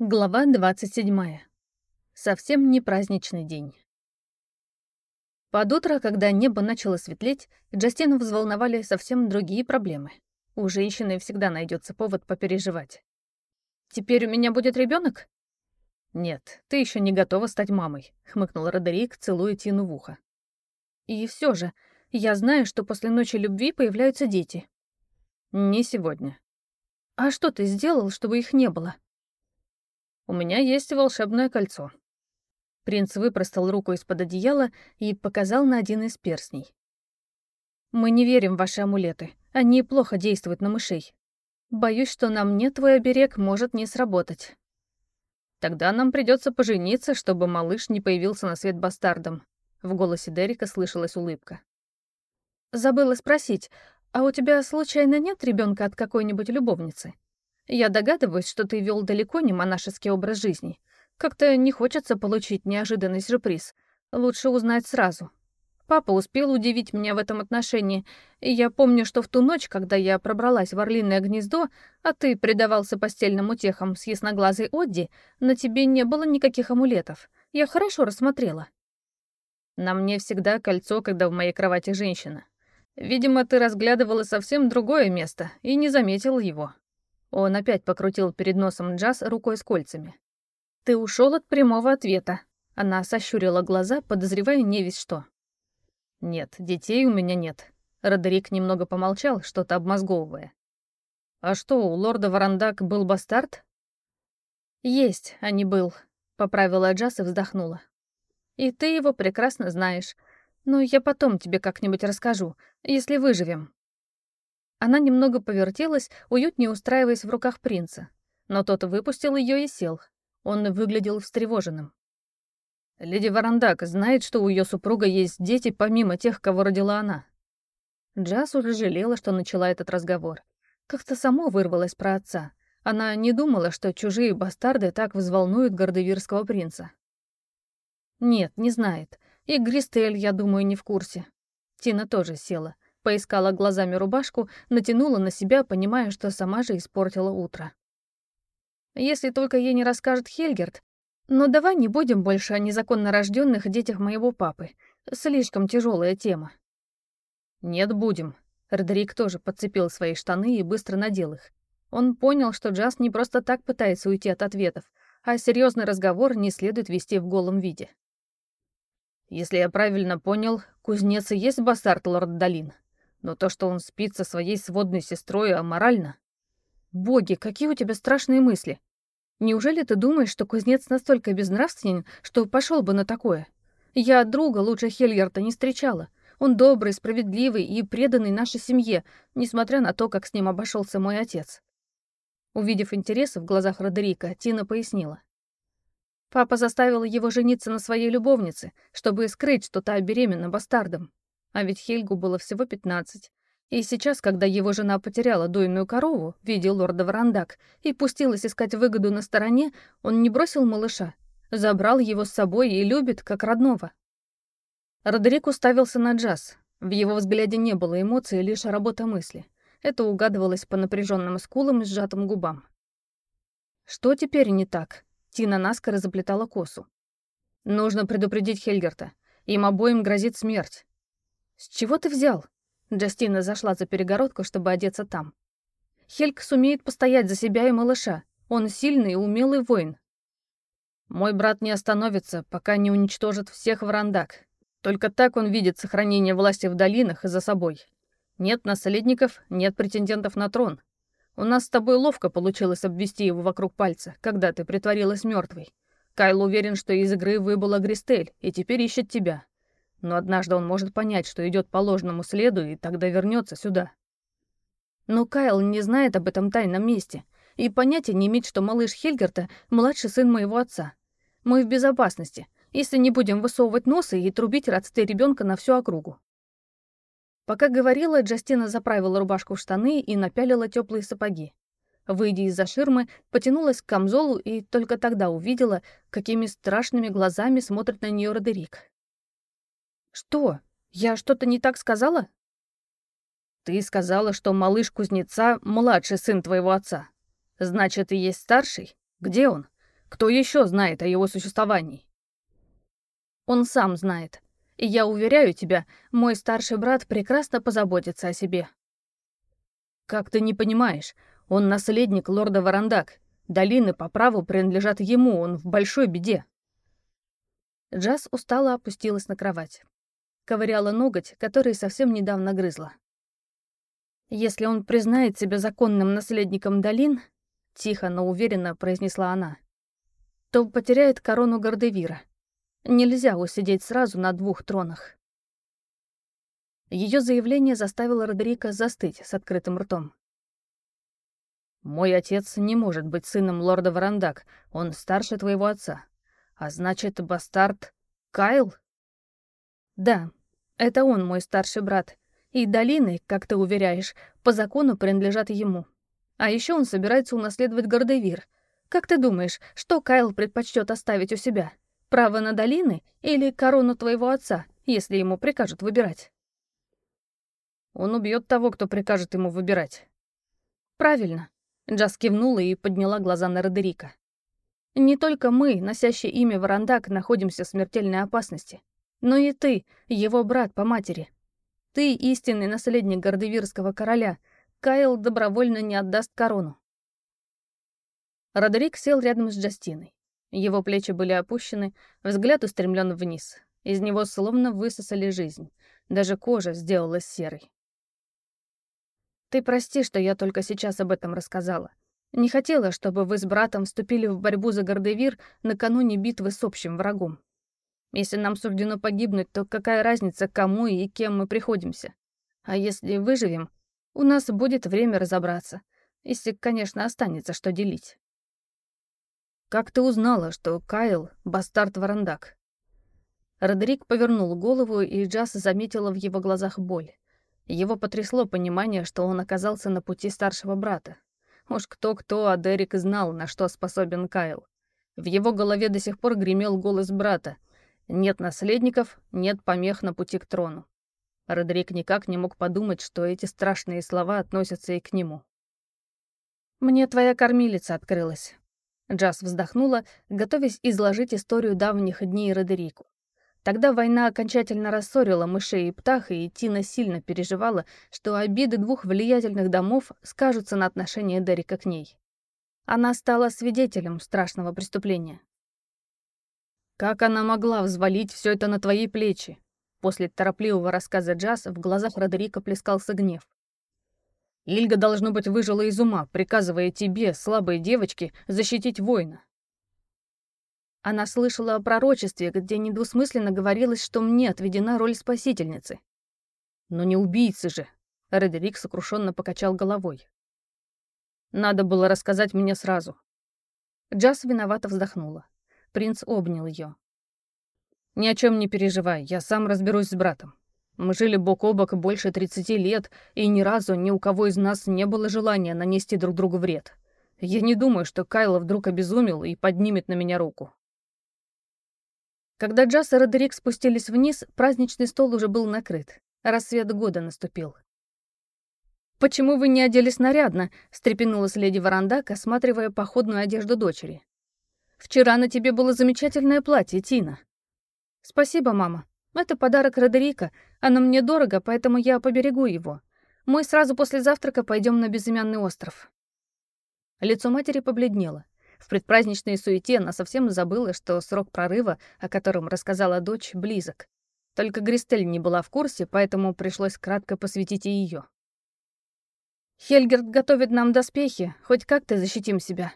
Глава 27. Совсем не праздничный день. Под утро, когда небо начало светлеть, Джастину взволновали совсем другие проблемы. У женщины всегда найдется повод попереживать. «Теперь у меня будет ребенок? «Нет, ты еще не готова стать мамой», — хмыкнул Родерик, целуя Тину в ухо. «И все же, я знаю, что после ночи любви появляются дети». «Не сегодня». «А что ты сделал, чтобы их не было?» У меня есть волшебное кольцо». Принц выпростал руку из-под одеяла и показал на один из перстней. «Мы не верим в ваши амулеты. Они плохо действуют на мышей. Боюсь, что на мне твой оберег может не сработать». «Тогда нам придется пожениться, чтобы малыш не появился на свет бастардом». В голосе Дерека слышалась улыбка. «Забыла спросить, а у тебя случайно нет ребенка от какой-нибудь любовницы?» Я догадываюсь, что ты вел далеко не монашеский образ жизни. Как-то не хочется получить неожиданный сюрприз. Лучше узнать сразу. Папа успел удивить меня в этом отношении, и я помню, что в ту ночь, когда я пробралась в орлиное гнездо, а ты предавался постельным утехам с ясноглазой Одди, на тебе не было никаких амулетов. Я хорошо рассмотрела. На мне всегда кольцо, когда в моей кровати женщина. Видимо, ты разглядывала совсем другое место и не заметил его. Он опять покрутил перед носом Джаз рукой с кольцами. «Ты ушел от прямого ответа». Она сощурила глаза, подозревая не весь что. «Нет, детей у меня нет». Родерик немного помолчал, что-то обмозговывая. «А что, у лорда Варандак был бастард?» «Есть, а не был», — поправила Джаз и вздохнула. «И ты его прекрасно знаешь. Но я потом тебе как-нибудь расскажу, если выживем. Она немного повертелась, уютнее устраиваясь в руках принца. Но тот выпустил ее и сел. Он выглядел встревоженным. «Леди Варандак знает, что у ее супруга есть дети, помимо тех, кого родила она». Джаз уже жалела, что начала этот разговор. Как-то само вырвалось про отца. Она не думала, что чужие бастарды так взволнуют гордовирского принца. «Нет, не знает. И Гристель, я думаю, не в курсе». Тина тоже села. Поискала глазами рубашку, натянула на себя, понимая, что сама же испортила утро. Если только ей не расскажет Хельгерт. Но давай не будем больше о незаконно рожденных детях моего папы. Слишком тяжелая тема. Нет, будем. Родерик тоже подцепил свои штаны и быстро надел их. Он понял, что Джаз не просто так пытается уйти от ответов, а серьезный разговор не следует вести в голом виде. Если я правильно понял, кузнец и есть бастард лорд Долин. Но то, что он спит со своей сводной сестрой, аморально. Боги, какие у тебя страшные мысли. Неужели ты думаешь, что кузнец настолько безнравственен, что пошел бы на такое? Я друга лучше Хельярта не встречала. Он добрый, справедливый и преданный нашей семье, несмотря на то, как с ним обошелся мой отец. Увидев интерес в глазах Родерика, Тина пояснила. Папа заставил его жениться на своей любовнице, чтобы скрыть, что та беременна бастардом. А ведь Хельгу было всего 15. И сейчас, когда его жена потеряла дойную корову в виде лорда Варандак и пустилась искать выгоду на стороне, он не бросил малыша, забрал его с собой и любит, как родного. Родерик уставился на джаз. В его взгляде не было эмоций, лишь работа мысли. Это угадывалось по напряженным скулам и сжатым губам. Что теперь не так? Тина наскоро заплетала косу. Нужно предупредить Хельгерта. Им обоим грозит смерть. «С чего ты взял?» Джастина зашла за перегородку, чтобы одеться там. «Хельк сумеет постоять за себя и малыша. Он сильный и умелый воин». «Мой брат не остановится, пока не уничтожит всех врандак. Только так он видит сохранение власти в долинах и за собой. Нет наследников, нет претендентов на трон. У нас с тобой ловко получилось обвести его вокруг пальца, когда ты притворилась мертвой. Кайл уверен, что из игры выбыла Гристель и теперь ищет тебя но однажды он может понять, что идет по ложному следу, и тогда вернется сюда. Но Кайл не знает об этом тайном месте и понятия не имеет, что малыш Хельгарта — младший сын моего отца. Мы в безопасности, если не будем высовывать носы и трубить родстве ребенка на всю округу. Пока говорила, Джастина заправила рубашку в штаны и напялила теплые сапоги. Выйдя из-за ширмы, потянулась к камзолу и только тогда увидела, какими страшными глазами смотрит на нее Родерик. «Что? Я что-то не так сказала?» «Ты сказала, что малыш кузнеца — младший сын твоего отца. Значит, и есть старший? Где он? Кто еще знает о его существовании? Он сам знает. И я уверяю тебя, мой старший брат прекрасно позаботится о себе. Как ты не понимаешь, он наследник лорда Варандак. Долины по праву принадлежат ему, он в большой беде. Джаз устало опустилась на кровать. Ковыряла ноготь, который совсем недавно грызла. «Если он признает себя законным наследником долин», — тихо, но уверенно произнесла она, то потеряет корону Гордевира. Нельзя усидеть сразу на двух тронах. Ее заявление заставило Родерика застыть с открытым ртом. «Мой отец не может быть сыном лорда Варандак, он старше твоего отца. А значит, бастард Кайл?» «Да, это он мой старший брат, и долины, как ты уверяешь, по закону принадлежат ему. А еще он собирается унаследовать Гордевир. Как ты думаешь, что Кайл предпочтет оставить у себя?» Право на долины или корону твоего отца, если ему прикажут выбирать? Он убьет того, кто прикажет ему выбирать. Правильно. Джаз кивнула и подняла глаза на Родерика. Не только мы, носящие имя Варандак, находимся в смертельной опасности, но и ты, его брат по матери. Ты истинный наследник Гордевирского короля. Кайл добровольно не отдаст корону. Родерик сел рядом с Джастиной. Его плечи были опущены, взгляд устремлен вниз. Из него словно высосали жизнь. Даже кожа сделалась серой. «Ты прости, что я только сейчас об этом рассказала. Не хотела, чтобы вы с братом вступили в борьбу за Гордевир накануне битвы с общим врагом. Если нам суждено погибнуть, то какая разница, кому и кем мы приходимся? А если выживем, у нас будет время разобраться. Если, конечно, останется что делить. «Как ты узнала, что Кайл — бастард Варандак?» Родерик повернул голову, и Джаз заметила в его глазах боль. Его потрясло понимание, что он оказался на пути старшего брата. Уж кто-кто, а Дерек знал, на что способен Кайл. В его голове до сих пор гремел голос брата. «Нет наследников, нет помех на пути к трону». Родерик никак не мог подумать, что эти страшные слова относятся и к нему. «Мне твоя кормилица открылась. Джаз вздохнула, готовясь изложить историю давних дней Родерику. Тогда война окончательно рассорила мышей и птах, и Тина сильно переживала, что обиды двух влиятельных домов скажутся на отношении Дерека к ней. Она стала свидетелем страшного преступления. «Как она могла взвалить все это на твои плечи?» После торопливого рассказа Джаз в глазах Родерика плескался гнев. Ильга, должно быть, выжила из ума, приказывая тебе, слабой девочке, защитить воина. Она слышала о пророчестве, где недвусмысленно говорилось, что мне отведена роль спасительницы. Но не убийцы же. Редерик сокрушенно покачал головой. Надо было рассказать мне сразу. Джаз виновато вздохнула. Принц обнял ее. «Ни о чем не переживай, я сам разберусь с братом. Мы жили бок о бок больше 30 лет, и ни разу ни у кого из нас не было желания нанести друг другу вред. Я не думаю, что Кайло вдруг обезумел и поднимет на меня руку. Когда Джаз и Родерик спустились вниз, праздничный стол уже был накрыт. Рассвет года наступил. «Почему вы не оделись нарядно?» — встрепенулась леди Варандак, осматривая походную одежду дочери. «Вчера на тебе было замечательное платье, Тина». «Спасибо, мама», это подарок Родерика. Оно мне дорого, поэтому я поберегу его. Мы сразу после завтрака пойдем на безымянный остров». Лицо матери побледнело. В предпраздничной суете она совсем забыла, что срок прорыва, о котором рассказала дочь, близок. Только Гристель не была в курсе, поэтому пришлось кратко посвятить и ее. «Хельгерт готовит нам доспехи, хоть как-то защитим себя».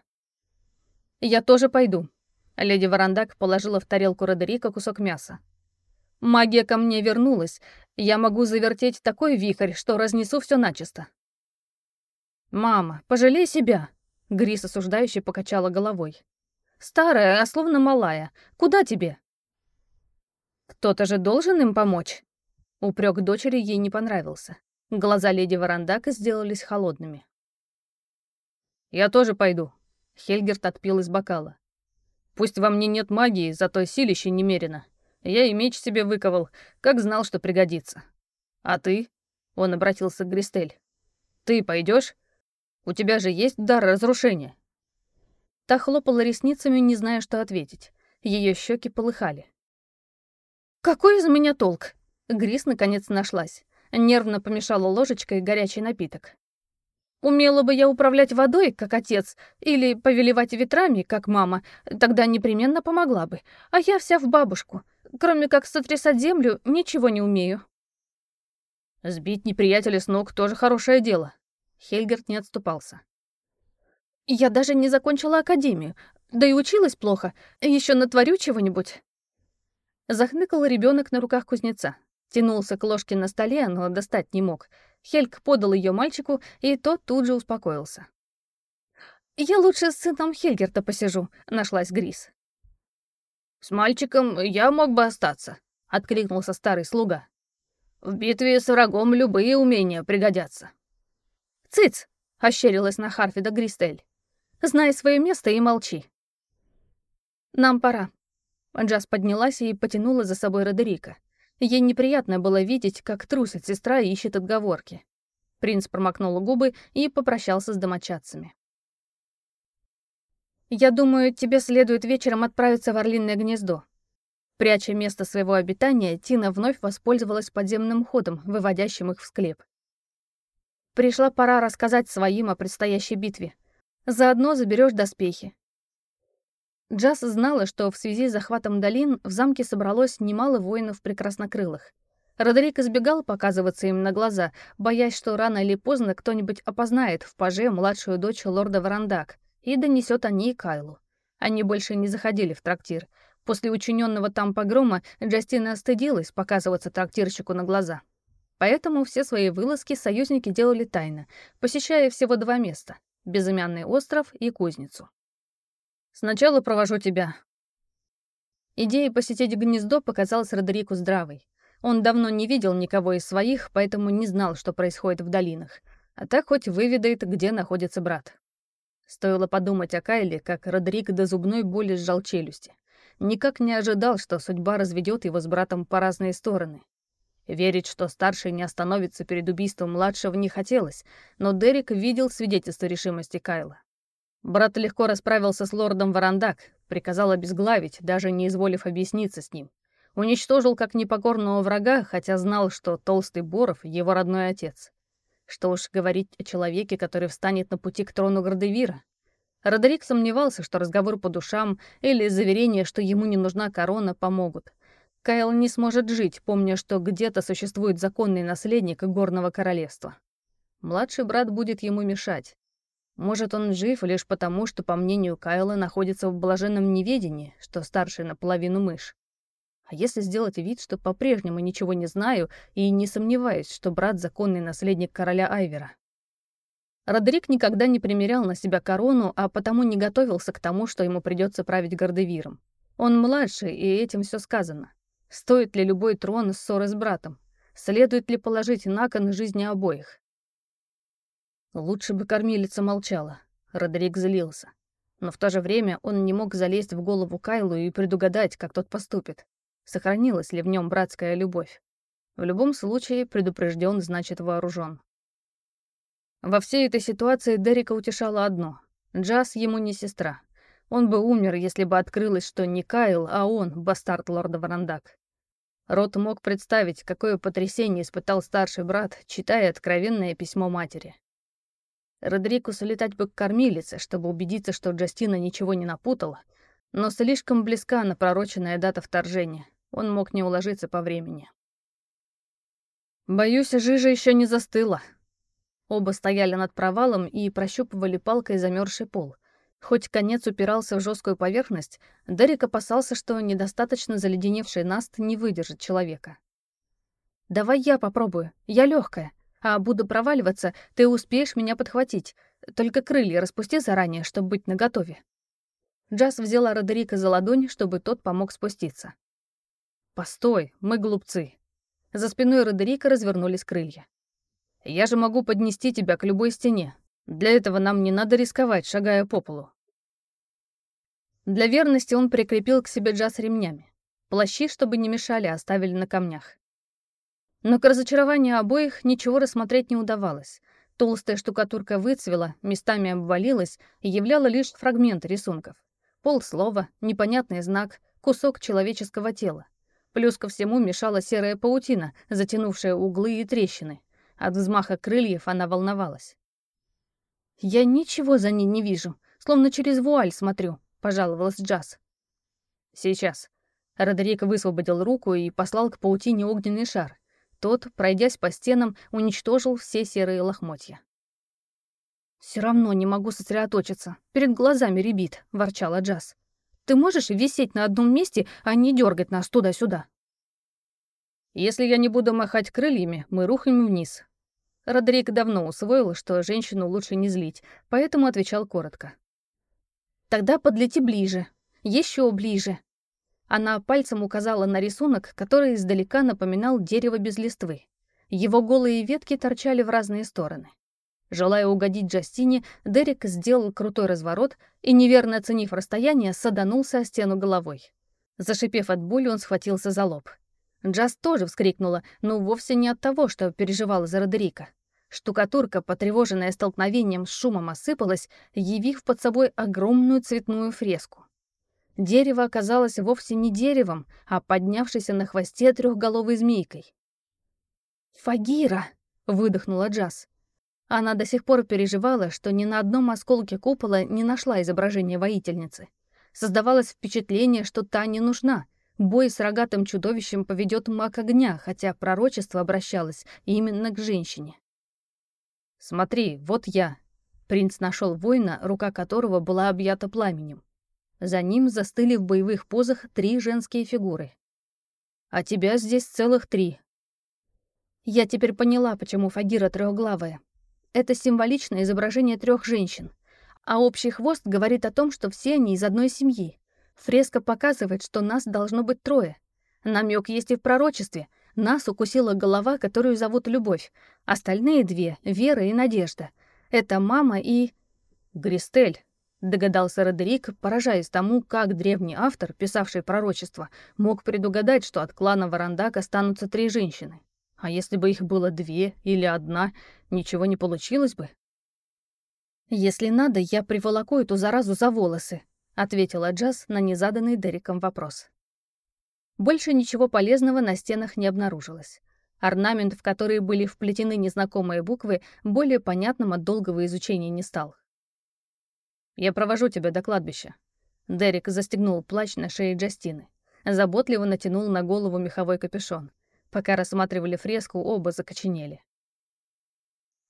«Я тоже пойду». Леди Варандак положила в тарелку Родерика кусок мяса. Магия ко мне вернулась. Я могу завертеть такой вихрь, что разнесу все начисто. «Мама, пожалей себя!» — Грис осуждающе покачала головой. «Старая, а словно малая. Куда тебе?» «Кто-то же должен им помочь!» Упрек дочери ей не понравился. Глаза леди Варандака сделались холодными. «Я тоже пойду», — Хельгерт отпил из бокала. «Пусть во мне нет магии, зато силище немерено. Я и меч себе выковал, как знал, что пригодится. А ты? Он обратился к Гристель. Ты пойдешь? У тебя же есть дар разрушения. Та хлопала ресницами, не зная, что ответить. Ее щеки полыхали. «Какой из меня толк?» Грис наконец нашлась. Нервно помешала ложечкой горячий напиток. «Умела бы я управлять водой, как отец, или повелевать ветрами, как мама, тогда непременно помогла бы. А я вся в бабушку. Кроме как сотрясать землю, ничего не умею». «Сбить неприятеля с ног тоже хорошее дело». Хельгерт не отступался. «Я даже не закончила академию, да и училась плохо. Еще натворю чего-нибудь». Захныкал ребенок на руках кузнеца. Тянулся к ложке на столе, но достать не мог. Хельк подал ее мальчику, и тот тут же успокоился. «Я лучше с сыном Хельгерта посижу», — нашлась Грис. «С мальчиком я мог бы остаться», — откликнулся старый слуга. «В битве с врагом любые умения пригодятся». «Цыц!» — ощерилась на Харфида Гристель. «Знай свое место и молчи». «Нам пора». Джаз поднялась и потянула за собой Родерика. Ей неприятно было видеть, как трусит сестра и ищет отговорки. Принц промокнул губы и попрощался с домочадцами. «Я думаю, тебе следует вечером отправиться в Орлиное гнездо». Пряча место своего обитания, Тина вновь воспользовалась подземным ходом, выводящим их в склеп. Пришла пора рассказать своим о предстоящей битве. Заодно заберешь доспехи. Джаз знала, что в связи с захватом долин в замке собралось немало воинов прекраснокрылых. Родерик избегал показываться им на глаза, боясь, что рано или поздно кто-нибудь опознает в паже младшую дочь лорда Варандак и донесет о ней Кайлу. Они больше не заходили в трактир. После учиненного там погрома Джастина остыдилась показываться трактирщику на глаза. Поэтому все свои вылазки союзники делали тайно, посещая всего два места — Безымянный остров и Кузницу. Сначала провожу тебя». Идея посетить гнездо показалась Родерику здравой. Он давно не видел никого из своих, поэтому не знал, что происходит в долинах. А так хоть выведает, где находится брат. Стоило подумать о Кайле, как Родерик до зубной боли сжал челюсти. Никак не ожидал, что судьба разведет его с братом по разные стороны. Верить, что старший не остановится перед убийством младшего, не хотелось, но Дерек видел свидетельство решимости Кайла. Брат легко расправился с лордом Варандак, приказал обезглавить, даже не изволив объясниться с ним. Уничтожил как непокорного врага, хотя знал, что Толстый Боров — его родной отец. Что уж говорить о человеке, который встанет на пути к трону Гордевира. Родерик сомневался, что разговор по душам или заверение, что ему не нужна корона, помогут. Кайл не сможет жить, помня, что где-то существует законный наследник горного королевства. Младший брат будет ему мешать, может, он жив лишь потому, что, по мнению Кайла, находится в блаженном неведении, что старший наполовину мышь. А если сделать вид, что по-прежнему ничего не знаю и не сомневаюсь, что брат — законный наследник короля Айвера? Родрик никогда не примерял на себя корону, а потому не готовился к тому, что ему придется править Гордевиром. Он младший, и этим все сказано. Стоит ли любой трон ссоры с братом? Следует ли положить на кон жизни обоих? Лучше бы кормилица молчала. Родерик злился. Но в то же время он не мог залезть в голову Кайлу и предугадать, как тот поступит. Сохранилась ли в нем братская любовь? В любом случае, предупрежден значит вооружен. Во всей этой ситуации Дерека утешало одно. Джаз ему не сестра. Он бы умер, если бы открылось, что не Кайл, а он, бастард лорда Варандак. Рот мог представить, какое потрясение испытал старший брат, читая откровенное письмо матери. Родрикусу летать бы к кормилице, чтобы убедиться, что Джастина ничего не напутала, но слишком близка напророченная дата вторжения. Он мог не уложиться по времени. «Боюсь, жижа еще не застыла». Оба стояли над провалом и прощупывали палкой замерзший пол. Хоть конец упирался в жесткую поверхность, Дерек опасался, что недостаточно заледеневший наст не выдержит человека. «Давай я попробую, я легкая, а буду проваливаться, ты успеешь меня подхватить. Только крылья распусти заранее, чтобы быть наготове». Джаз взяла Родерика за ладонь, чтобы тот помог спуститься. «Постой, мы глупцы». За спиной Родерика развернулись крылья. «Я же могу поднести тебя к любой стене. Для этого нам не надо рисковать, шагая по полу». Для верности он прикрепил к себе Джаз ремнями. Плащи, чтобы не мешали, оставили на камнях. Но к разочарованию обоих ничего рассмотреть не удавалось. Толстая штукатурка выцвела, местами обвалилась и являла лишь фрагменты рисунков. Полслова, непонятный знак, кусок человеческого тела. Плюс ко всему мешала серая паутина, затянувшая углы и трещины. От взмаха крыльев она волновалась. «Я ничего за ней не вижу, словно через вуаль смотрю», — пожаловалась Джаз. «Сейчас». Родерик высвободил руку и послал к паутине огненный шар. Тот, пройдясь по стенам, уничтожил все серые лохмотья. «Все равно не могу сосредоточиться. Перед глазами ребит», — ворчала Джаз. «Ты можешь висеть на одном месте, а не дергать нас туда-сюда?» «Если я не буду махать крыльями, мы рухнем вниз». Родерик давно усвоил, что женщину лучше не злить, поэтому отвечал коротко. «Тогда подлети ближе. Еще ближе». Она пальцем указала на рисунок, который издалека напоминал дерево без листвы. Его голые ветки торчали в разные стороны. Желая угодить Джастине, Дерек сделал крутой разворот и, неверно оценив расстояние, саданулся о стену головой. Зашипев от боли, он схватился за лоб. Джаз тоже вскрикнула, но вовсе не от того, что переживала за Родерика. Штукатурка, потревоженная столкновением, с шумом осыпалась, явив под собой огромную цветную фреску. Дерево оказалось вовсе не деревом, а поднявшейся на хвосте трехголовой змейкой. «Фагира!» — выдохнула Джаз. Она до сих пор переживала, что ни на одном осколке купола не нашла изображение воительницы. Создавалось впечатление, что та не нужна. Бой с рогатым чудовищем поведет маг огня, хотя пророчество обращалось именно к женщине. «Смотри, вот я». Принц нашел воина, рука которого была объята пламенем. За ним застыли в боевых позах три женские фигуры. «А тебя здесь целых три». Я теперь поняла, почему Фагира трехглавая. Это символичное изображение трех женщин. А общий хвост говорит о том, что все они из одной семьи. Фреска показывает, что нас должно быть трое. Намек есть и в пророчестве. Нас укусила голова, которую зовут Любовь. Остальные две — Вера и Надежда. Это мама и... Гристель, догадался Родерик, поражаясь тому, как древний автор, писавший пророчество, мог предугадать, что от клана Варандак останутся три женщины. А если бы их было две или одна, ничего не получилось бы. «Если надо, я приволоку эту заразу за волосы», — ответила Джаз на незаданный Дереком вопрос. Больше ничего полезного на стенах не обнаружилось. Орнамент, в который были вплетены незнакомые буквы, более понятным от долгого изучения не стал. «Я провожу тебя до кладбища». Дерек застегнул плащ на шее Джастины. Заботливо натянул на голову меховой капюшон. Пока рассматривали фреску, оба закоченели.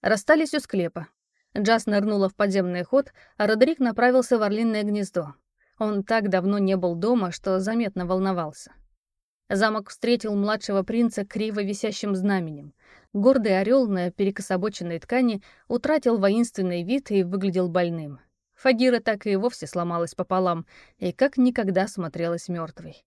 Расстались у склепа. Джаз нырнула в подземный ход, а Родерик направился в орлиное гнездо. Он так давно не был дома, что заметно волновался. Замок встретил младшего принца криво висящим знаменем. Гордый орел на перекособоченной ткани утратил воинственный вид и выглядел больным. Фагира так и вовсе сломалась пополам и как никогда смотрелась мертвой.